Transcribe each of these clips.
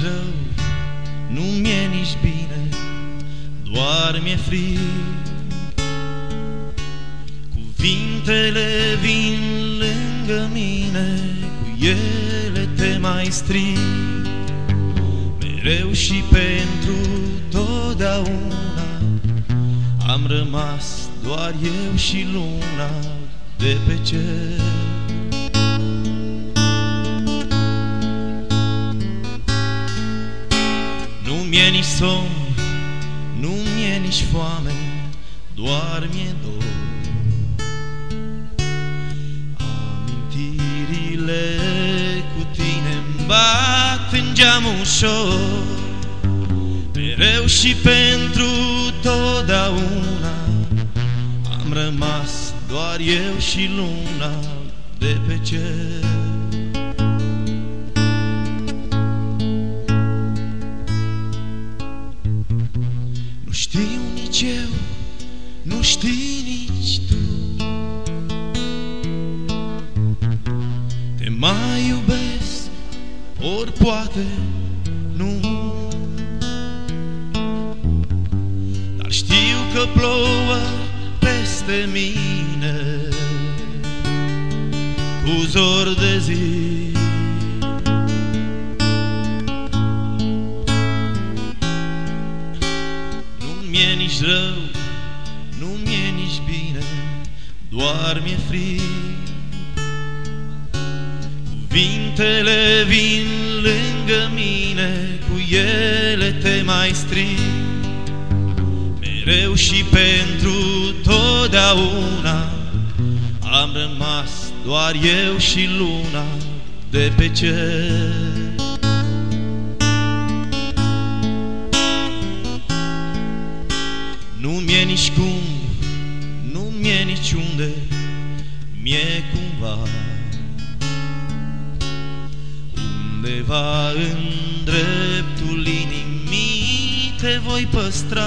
Nu mi-e nici rău, nu mi-e nici bine, doar mi-e frig. Cuvintele vin lângă mine, cu ele te mai strig. Mereu și pentru totdeauna am rămas doar eu și luna de pe cer. Somn, nu mi-e nici foame, doar mi-e dor. Amintirile cu tine bat în geam ușor, mereu și pentru totdeauna am rămas doar eu și luna de pe cer. Nu știu nici eu, nu știi nici tu. Te mai iubesc, ori poate nu. Dar știu că plouă peste mine Cu zor de zi mi-e nici rău, nu mi-e nici bine, doar mi-e frig. Cuvintele vin lângă mine, cu ele te mai strig. Mereu și pentru totdeauna am rămas doar eu și luna de pe cer. Nici cum, nu mi-e niciunde, mi-e cumva. Undeva în dreptul inimii te voi păstra.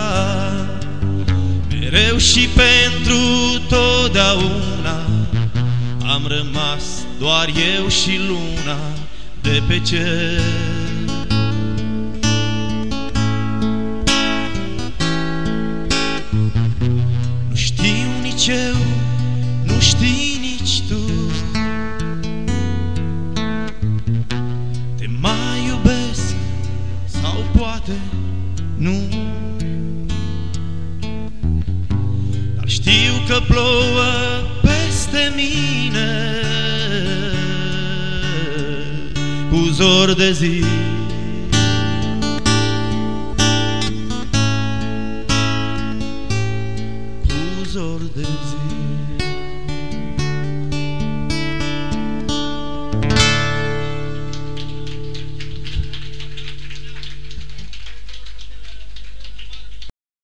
Mereu și pentru totdeauna Am rămas doar eu și luna de pe cer nici eu, nu știi nici tu. Te mai iubesc sau poate nu. Dar știu că plouă peste mine. Cu zor de zi Cu zor de zi